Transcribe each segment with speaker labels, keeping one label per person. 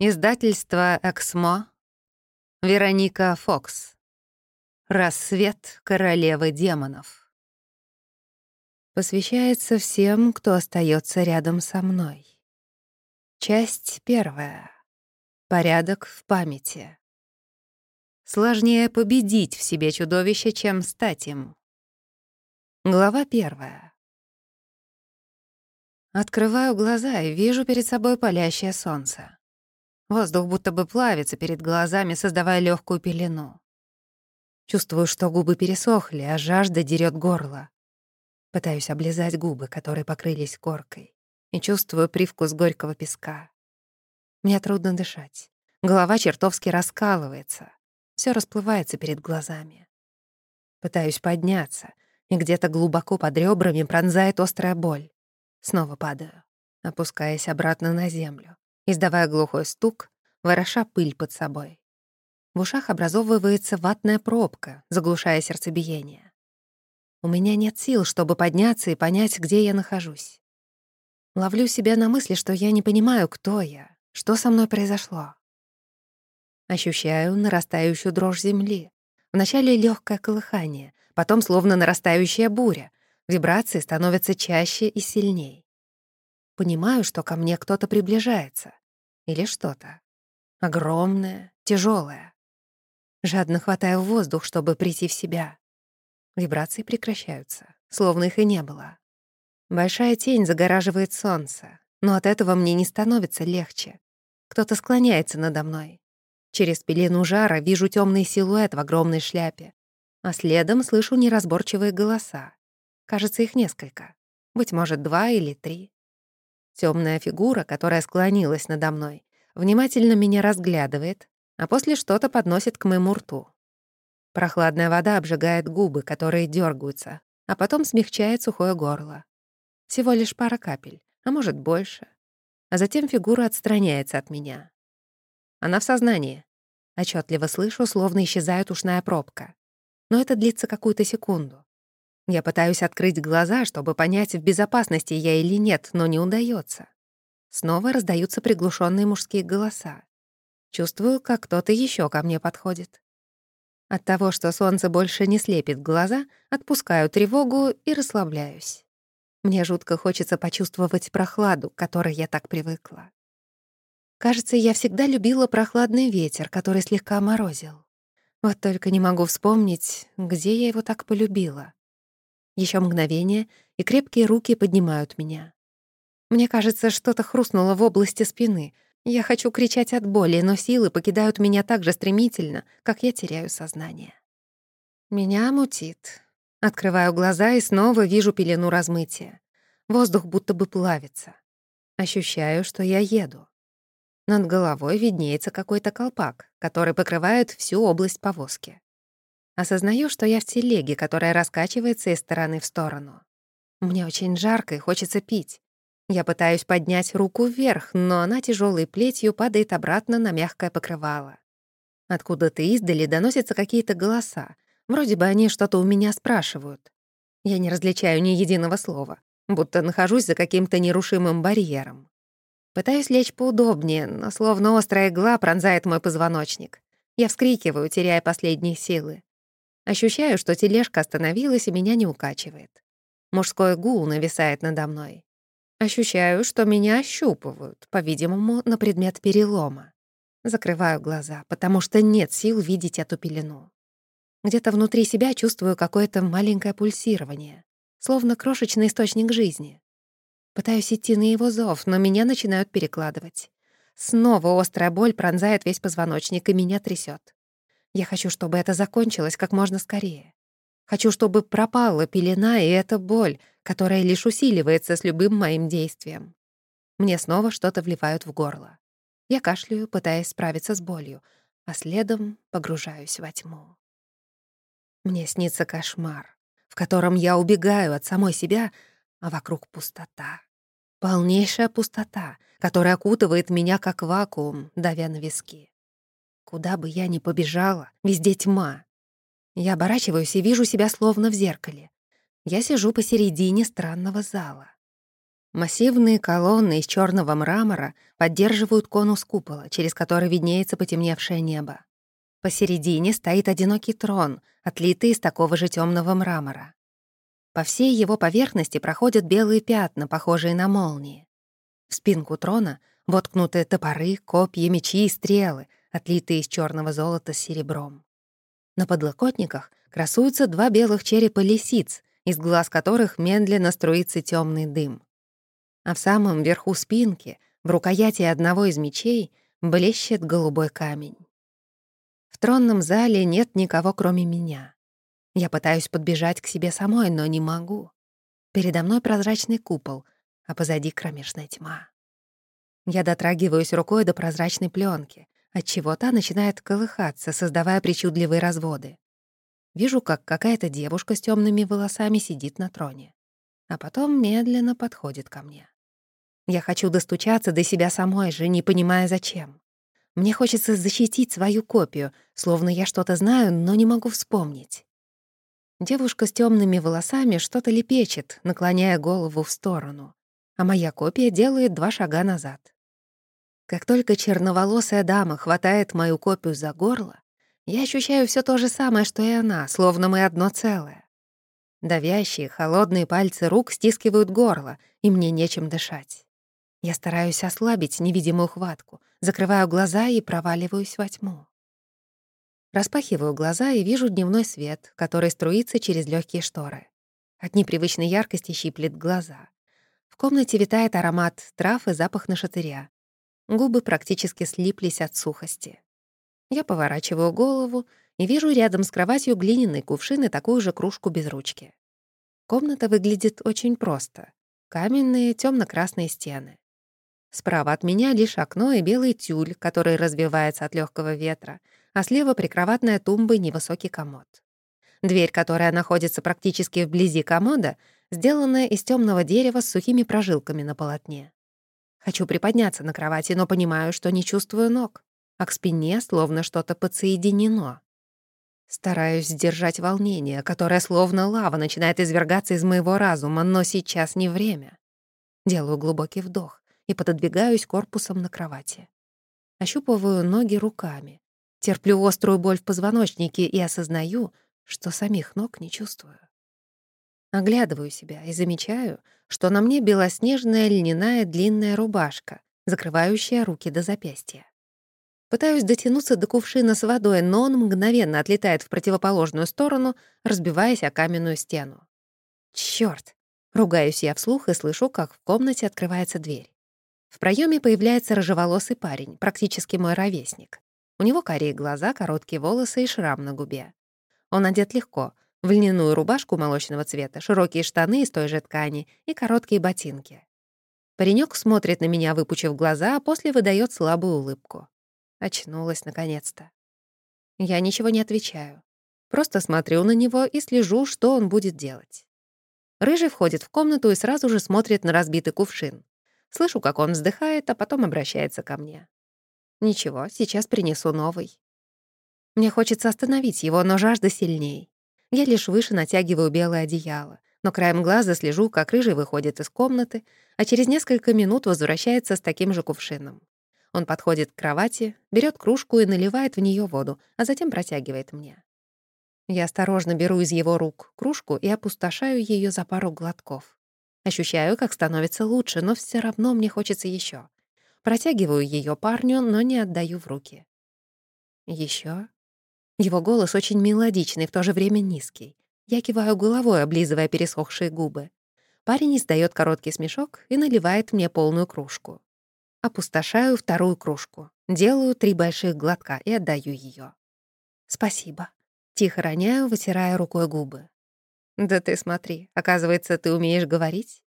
Speaker 1: Издательство «Эксмо». Вероника Фокс. «Рассвет королевы демонов». Посвящается всем, кто остается рядом со мной. Часть первая. Порядок в памяти. Сложнее победить в себе чудовище, чем стать им. Глава первая. Открываю глаза и вижу перед собой палящее солнце. Воздух будто бы плавится перед глазами, создавая легкую пелену. Чувствую, что губы пересохли, а жажда дерет горло. Пытаюсь облизать губы, которые покрылись коркой, и чувствую привкус горького песка. Мне трудно дышать. Голова чертовски раскалывается. Все расплывается перед глазами. Пытаюсь подняться, и где-то глубоко под ребрами пронзает острая боль. Снова падаю, опускаясь обратно на землю издавая глухой стук, вороша пыль под собой. В ушах образовывается ватная пробка, заглушая сердцебиение. У меня нет сил, чтобы подняться и понять, где я нахожусь. Ловлю себя на мысли, что я не понимаю, кто я, что со мной произошло. Ощущаю нарастающую дрожь земли. Вначале легкое колыхание, потом словно нарастающая буря. Вибрации становятся чаще и сильней. Понимаю, что ко мне кто-то приближается. Или что-то. Огромное, тяжелое. Жадно хватаю воздух, чтобы прийти в себя. Вибрации прекращаются, словно их и не было. Большая тень загораживает солнце, но от этого мне не становится легче. Кто-то склоняется надо мной. Через пелену жара вижу темный силуэт в огромной шляпе, а следом слышу неразборчивые голоса. Кажется, их несколько. Быть может, два или три. Темная фигура, которая склонилась надо мной, внимательно меня разглядывает, а после что-то подносит к моему рту. Прохладная вода обжигает губы, которые дергаются, а потом смягчает сухое горло. Всего лишь пара капель, а может больше. А затем фигура отстраняется от меня. Она в сознании. Отчетливо слышу, словно исчезает ушная пробка. Но это длится какую-то секунду. Я пытаюсь открыть глаза, чтобы понять, в безопасности я или нет, но не удается. Снова раздаются приглушенные мужские голоса. Чувствую, как кто-то еще ко мне подходит. От того, что солнце больше не слепит глаза, отпускаю тревогу и расслабляюсь. Мне жутко хочется почувствовать прохладу, к которой я так привыкла. Кажется, я всегда любила прохладный ветер, который слегка морозил. Вот только не могу вспомнить, где я его так полюбила. Еще мгновение, и крепкие руки поднимают меня. Мне кажется, что-то хрустнуло в области спины. Я хочу кричать от боли, но силы покидают меня так же стремительно, как я теряю сознание. Меня мутит. Открываю глаза и снова вижу пелену размытия. Воздух будто бы плавится. Ощущаю, что я еду. Над головой виднеется какой-то колпак, который покрывает всю область повозки. Осознаю, что я в телеге, которая раскачивается из стороны в сторону. Мне очень жарко и хочется пить. Я пытаюсь поднять руку вверх, но она тяжелой плетью падает обратно на мягкое покрывало. Откуда-то издали доносятся какие-то голоса. Вроде бы они что-то у меня спрашивают. Я не различаю ни единого слова, будто нахожусь за каким-то нерушимым барьером. Пытаюсь лечь поудобнее, но словно острая игла пронзает мой позвоночник. Я вскрикиваю, теряя последние силы. Ощущаю, что тележка остановилась и меня не укачивает. Мужской гул нависает надо мной. Ощущаю, что меня ощупывают, по-видимому, на предмет перелома. Закрываю глаза, потому что нет сил видеть эту пелену. Где-то внутри себя чувствую какое-то маленькое пульсирование, словно крошечный источник жизни. Пытаюсь идти на его зов, но меня начинают перекладывать. Снова острая боль пронзает весь позвоночник и меня трясет. Я хочу, чтобы это закончилось как можно скорее. Хочу, чтобы пропала пелена и эта боль, которая лишь усиливается с любым моим действием. Мне снова что-то вливают в горло. Я кашляю, пытаясь справиться с болью, а следом погружаюсь во тьму. Мне снится кошмар, в котором я убегаю от самой себя, а вокруг пустота. Полнейшая пустота, которая окутывает меня как вакуум, давя на виски. Куда бы я ни побежала, везде тьма. Я оборачиваюсь и вижу себя словно в зеркале. Я сижу посередине странного зала. Массивные колонны из черного мрамора поддерживают конус купола, через который виднеется потемневшее небо. Посередине стоит одинокий трон, отлитый из такого же темного мрамора. По всей его поверхности проходят белые пятна, похожие на молнии. В спинку трона воткнуты топоры, копья, мечи и стрелы, отлитые из черного золота с серебром. На подлокотниках красуются два белых черепа лисиц, из глаз которых медленно струится темный дым. А в самом верху спинки, в рукояти одного из мечей, блещет голубой камень. В тронном зале нет никого, кроме меня. Я пытаюсь подбежать к себе самой, но не могу. Передо мной прозрачный купол, а позади кромешная тьма. Я дотрагиваюсь рукой до прозрачной пленки, отчего та начинает колыхаться, создавая причудливые разводы. Вижу, как какая-то девушка с темными волосами сидит на троне, а потом медленно подходит ко мне. Я хочу достучаться до себя самой же, не понимая зачем. Мне хочется защитить свою копию, словно я что-то знаю, но не могу вспомнить. Девушка с темными волосами что-то лепечет, наклоняя голову в сторону, а моя копия делает два шага назад. Как только черноволосая дама хватает мою копию за горло, я ощущаю все то же самое, что и она, словно мы одно целое. Давящие, холодные пальцы рук стискивают горло, и мне нечем дышать. Я стараюсь ослабить невидимую хватку, закрываю глаза и проваливаюсь во тьму. Распахиваю глаза и вижу дневной свет, который струится через легкие шторы. От непривычной яркости щиплет глаза. В комнате витает аромат трав и запах нашатыря. Губы практически слиплись от сухости. Я поворачиваю голову и вижу рядом с кроватью глиняный кувшин и такую же кружку без ручки. Комната выглядит очень просто. Каменные темно красные стены. Справа от меня лишь окно и белый тюль, который развивается от легкого ветра, а слева прикроватная тумба и невысокий комод. Дверь, которая находится практически вблизи комода, сделанная из темного дерева с сухими прожилками на полотне. Хочу приподняться на кровати, но понимаю, что не чувствую ног а к спине словно что-то подсоединено. Стараюсь сдержать волнение, которое словно лава начинает извергаться из моего разума, но сейчас не время. Делаю глубокий вдох и пододвигаюсь корпусом на кровати. Ощупываю ноги руками. Терплю острую боль в позвоночнике и осознаю, что самих ног не чувствую. Оглядываю себя и замечаю, что на мне белоснежная льняная длинная рубашка, закрывающая руки до запястья. Пытаюсь дотянуться до кувшина с водой, но он мгновенно отлетает в противоположную сторону, разбиваясь о каменную стену. Чёрт! Ругаюсь я вслух и слышу, как в комнате открывается дверь. В проеме появляется рыжеволосый парень, практически мой ровесник. У него карие глаза, короткие волосы и шрам на губе. Он одет легко, в льняную рубашку молочного цвета, широкие штаны из той же ткани и короткие ботинки. Паренек смотрит на меня, выпучив глаза, а после выдает слабую улыбку. Очнулась наконец-то. Я ничего не отвечаю. Просто смотрю на него и слежу, что он будет делать. Рыжий входит в комнату и сразу же смотрит на разбитый кувшин. Слышу, как он вздыхает, а потом обращается ко мне. Ничего, сейчас принесу новый. Мне хочется остановить его, но жажда сильней. Я лишь выше натягиваю белое одеяло, но краем глаза слежу, как рыжий выходит из комнаты, а через несколько минут возвращается с таким же кувшином. Он подходит к кровати, берет кружку и наливает в нее воду, а затем протягивает мне. Я осторожно беру из его рук кружку и опустошаю ее за пару глотков. Ощущаю, как становится лучше, но все равно мне хочется еще. Протягиваю ее парню, но не отдаю в руки. Еще. Его голос очень мелодичный, в то же время низкий. Я киваю головой, облизывая пересохшие губы. Парень издает короткий смешок и наливает мне полную кружку. Опустошаю вторую кружку, делаю три больших глотка и отдаю ее. «Спасибо». Тихо роняю, вытирая рукой губы. «Да ты смотри, оказывается, ты умеешь говорить?»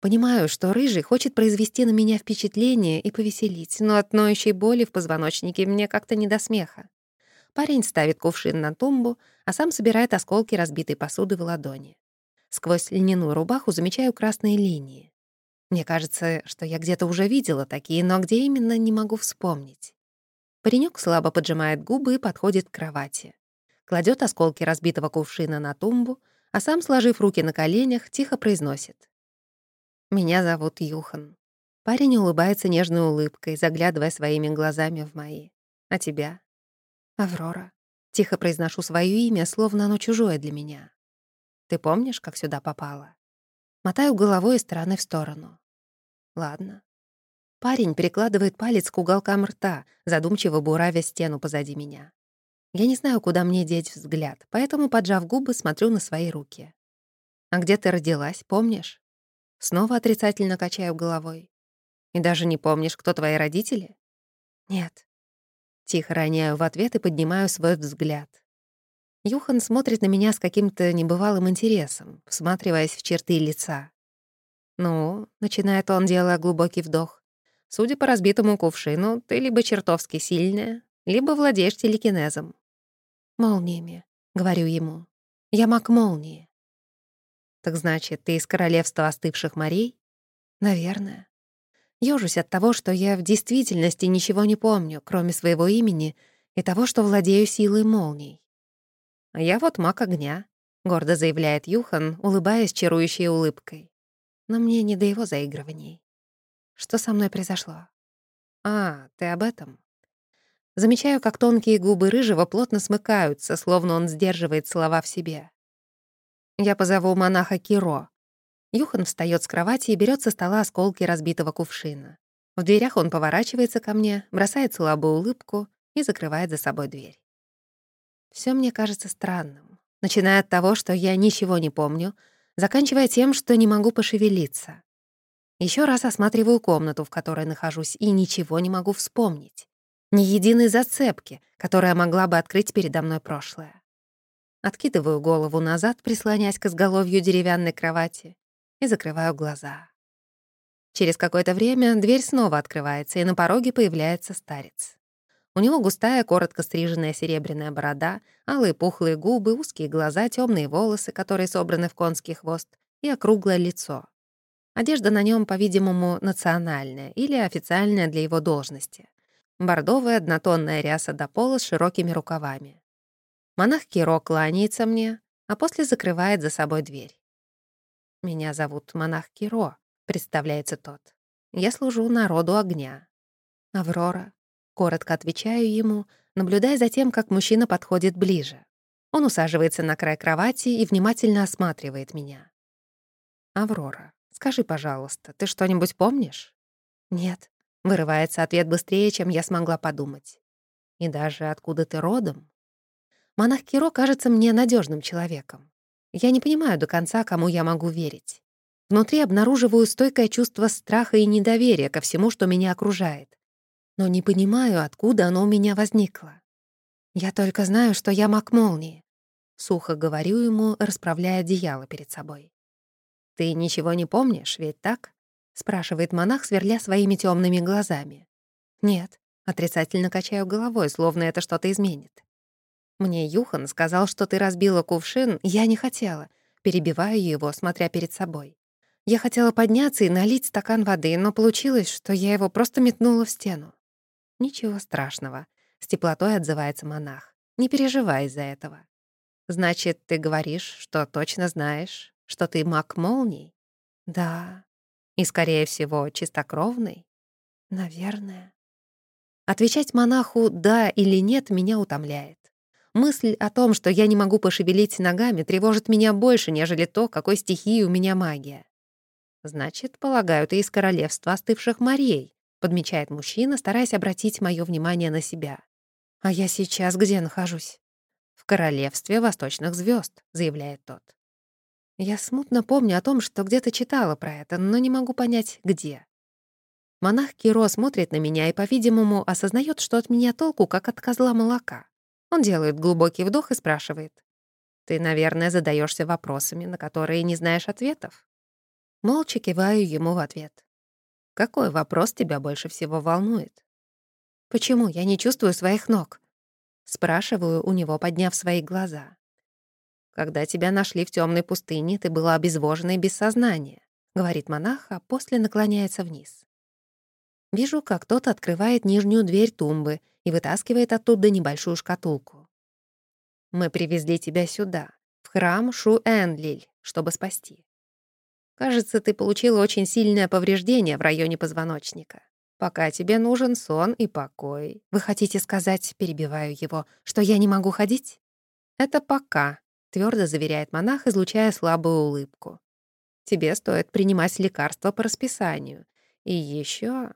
Speaker 1: Понимаю, что рыжий хочет произвести на меня впечатление и повеселить, но от ноющей боли в позвоночнике мне как-то не до смеха. Парень ставит кувшин на тумбу, а сам собирает осколки разбитой посуды в ладони. Сквозь льняную рубаху замечаю красные линии. Мне кажется, что я где-то уже видела такие, но где именно, не могу вспомнить. Паренек слабо поджимает губы и подходит к кровати. Кладет осколки разбитого кувшина на тумбу, а сам, сложив руки на коленях, тихо произносит. Меня зовут Юхан. Парень улыбается нежной улыбкой, заглядывая своими глазами в мои. А тебя? Аврора. Тихо произношу свое имя, словно оно чужое для меня. Ты помнишь, как сюда попала? Мотаю головой из стороны в сторону. Ладно. Парень прикладывает палец к уголкам рта, задумчиво буравя стену позади меня. Я не знаю, куда мне деть взгляд, поэтому, поджав губы, смотрю на свои руки. «А где ты родилась, помнишь?» Снова отрицательно качаю головой. «И даже не помнишь, кто твои родители?» «Нет». Тихо роняю в ответ и поднимаю свой взгляд. Юхан смотрит на меня с каким-то небывалым интересом, всматриваясь в черты лица. «Ну», — начинает он, делая глубокий вдох, «судя по разбитому кувшину, ты либо чертовски сильная, либо владеешь телекинезом». «Молниями», — говорю ему. «Я маг молнии». «Так значит, ты из королевства остывших морей?» «Наверное». Ёжусь от того, что я в действительности ничего не помню, кроме своего имени и того, что владею силой молний. «А я вот маг огня», — гордо заявляет Юхан, улыбаясь чарующей улыбкой. Но мне не до его заигрываний. Что со мной произошло? «А, ты об этом?» Замечаю, как тонкие губы рыжего плотно смыкаются, словно он сдерживает слова в себе. Я позову монаха Киро. Юхан встает с кровати и берет со стола осколки разбитого кувшина. В дверях он поворачивается ко мне, бросает слабую улыбку и закрывает за собой дверь. Все мне кажется странным, начиная от того, что я ничего не помню, заканчивая тем, что не могу пошевелиться. Еще раз осматриваю комнату, в которой нахожусь, и ничего не могу вспомнить ни единой зацепки, которая могла бы открыть передо мной прошлое. Откидываю голову назад, прислонясь к изголовью деревянной кровати, и закрываю глаза. Через какое-то время дверь снова открывается, и на пороге появляется старец. У него густая, коротко стриженная серебряная борода, алые пухлые губы, узкие глаза, темные волосы, которые собраны в конский хвост, и округлое лицо. Одежда на нем, по-видимому, национальная или официальная для его должности бордовая однотонная ряса до пола с широкими рукавами. Монах Киро кланяется мне, а после закрывает за собой дверь. «Меня зовут монах Киро», — представляется тот. «Я служу народу огня». «Аврора», — коротко отвечаю ему, наблюдая за тем, как мужчина подходит ближе. Он усаживается на край кровати и внимательно осматривает меня. «Аврора, скажи, пожалуйста, ты что-нибудь помнишь?» «Нет», Вырывается ответ быстрее, чем я смогла подумать. И даже откуда ты родом? Монах Киро кажется мне надежным человеком. Я не понимаю до конца, кому я могу верить. Внутри обнаруживаю стойкое чувство страха и недоверия ко всему, что меня окружает. Но не понимаю, откуда оно у меня возникло. Я только знаю, что я маг молнии. Сухо говорю ему, расправляя одеяло перед собой. Ты ничего не помнишь, ведь так? — спрашивает монах, сверля своими темными глазами. «Нет», — отрицательно качаю головой, словно это что-то изменит. «Мне Юхан сказал, что ты разбила кувшин, я не хотела». Перебиваю его, смотря перед собой. Я хотела подняться и налить стакан воды, но получилось, что я его просто метнула в стену. «Ничего страшного», — с теплотой отзывается монах. «Не переживай из-за этого». «Значит, ты говоришь, что точно знаешь, что ты маг молний?» «Да», и, скорее всего, чистокровный? Наверное. Отвечать монаху «да» или «нет» меня утомляет. Мысль о том, что я не могу пошевелить ногами, тревожит меня больше, нежели то, какой стихии у меня магия. «Значит, полагаю, ты из королевства остывших морей», подмечает мужчина, стараясь обратить мое внимание на себя. «А я сейчас где нахожусь?» «В королевстве восточных звезд, заявляет тот. Я смутно помню о том, что где-то читала про это, но не могу понять, где. Монах Киро смотрит на меня и, по-видимому, осознает, что от меня толку, как от козла молока. Он делает глубокий вдох и спрашивает. «Ты, наверное, задаешься вопросами, на которые не знаешь ответов?» Молча киваю ему в ответ. «Какой вопрос тебя больше всего волнует?» «Почему я не чувствую своих ног?» Спрашиваю у него, подняв свои глаза. Когда тебя нашли в темной пустыне, ты была обезвожена и без сознания», — говорит монах, а после наклоняется вниз. Вижу, как тот открывает нижнюю дверь тумбы и вытаскивает оттуда небольшую шкатулку. «Мы привезли тебя сюда, в храм Шу-Энлиль, чтобы спасти». Кажется, ты получила очень сильное повреждение в районе позвоночника. Пока тебе нужен сон и покой. Вы хотите сказать, перебиваю его, что я не могу ходить? Это пока, твердо заверяет монах, излучая слабую улыбку. Тебе стоит принимать лекарства по расписанию. И еще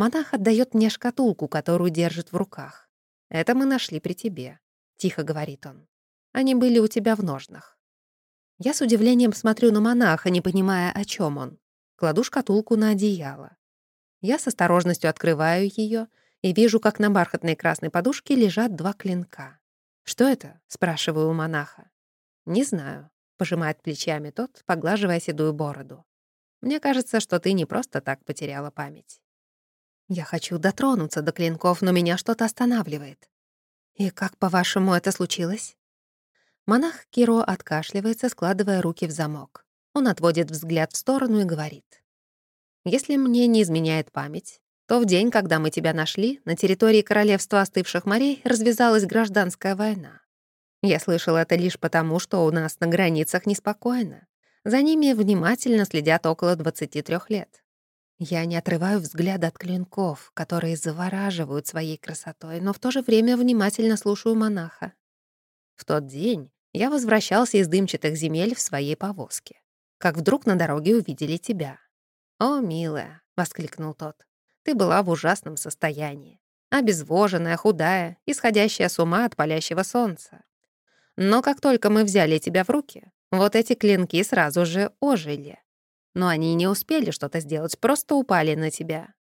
Speaker 1: Монах отдает мне шкатулку, которую держит в руках. Это мы нашли при тебе, тихо говорит он. Они были у тебя в ножнах. Я с удивлением смотрю на монаха, не понимая, о чем он. Кладу шкатулку на одеяло. Я с осторожностью открываю ее и вижу, как на бархатной красной подушке лежат два клинка. «Что это?» — спрашиваю у монаха. «Не знаю», — пожимает плечами тот, поглаживая седую бороду. «Мне кажется, что ты не просто так потеряла память. Я хочу дотронуться до клинков, но меня что-то останавливает. И как, по-вашему, это случилось? Монах Киро откашливается, складывая руки в замок. Он отводит взгляд в сторону и говорит. «Если мне не изменяет память, то в день, когда мы тебя нашли, на территории Королевства Остывших морей развязалась гражданская война. Я слышал это лишь потому, что у нас на границах неспокойно. За ними внимательно следят около 23 лет. Я не отрываю взгляда от клинков, которые завораживают своей красотой, но в то же время внимательно слушаю монаха. В тот день я возвращался из дымчатых земель в своей повозке. Как вдруг на дороге увидели тебя. «О, милая!» — воскликнул тот. «Ты была в ужасном состоянии. Обезвоженная, худая, исходящая с ума от палящего солнца. Но как только мы взяли тебя в руки, вот эти клинки сразу же ожили. Но они не успели что-то сделать, просто упали на тебя.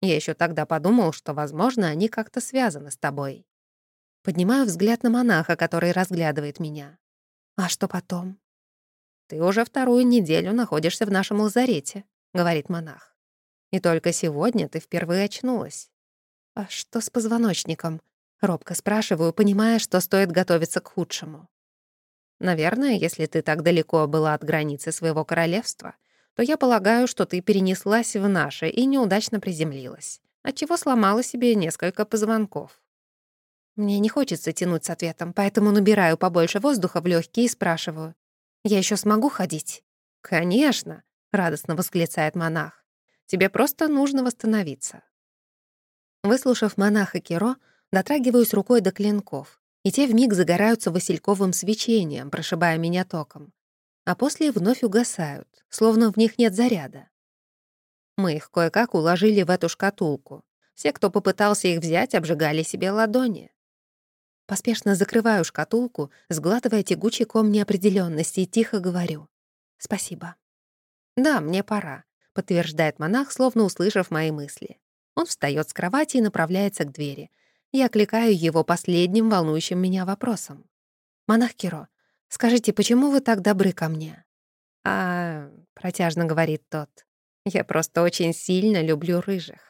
Speaker 1: Я еще тогда подумал, что, возможно, они как-то связаны с тобой. Поднимаю взгляд на монаха, который разглядывает меня. А что потом? «Ты уже вторую неделю находишься в нашем лазарете», — говорит монах. «И только сегодня ты впервые очнулась». «А что с позвоночником?» — робко спрашиваю, понимая, что стоит готовиться к худшему. «Наверное, если ты так далеко была от границы своего королевства, то я полагаю, что ты перенеслась в наше и неудачно приземлилась, отчего сломала себе несколько позвонков. Мне не хочется тянуть с ответом, поэтому набираю побольше воздуха в легкие и спрашиваю. «Я еще смогу ходить?» «Конечно», — радостно восклицает монах. «Тебе просто нужно восстановиться». Выслушав монаха Киро, дотрагиваюсь рукой до клинков, и те вмиг загораются васильковым свечением, прошибая меня током а после вновь угасают, словно в них нет заряда. Мы их кое-как уложили в эту шкатулку. Все, кто попытался их взять, обжигали себе ладони. Поспешно закрываю шкатулку, сглатывая тягучий ком неопределенности и тихо говорю «Спасибо». «Да, мне пора», — подтверждает монах, словно услышав мои мысли. Он встает с кровати и направляется к двери. Я кликаю его последним волнующим меня вопросом. «Монах Киро, Скажите, почему вы так добры ко мне?» «А...» — протяжно говорит тот. «Я просто очень сильно люблю рыжих.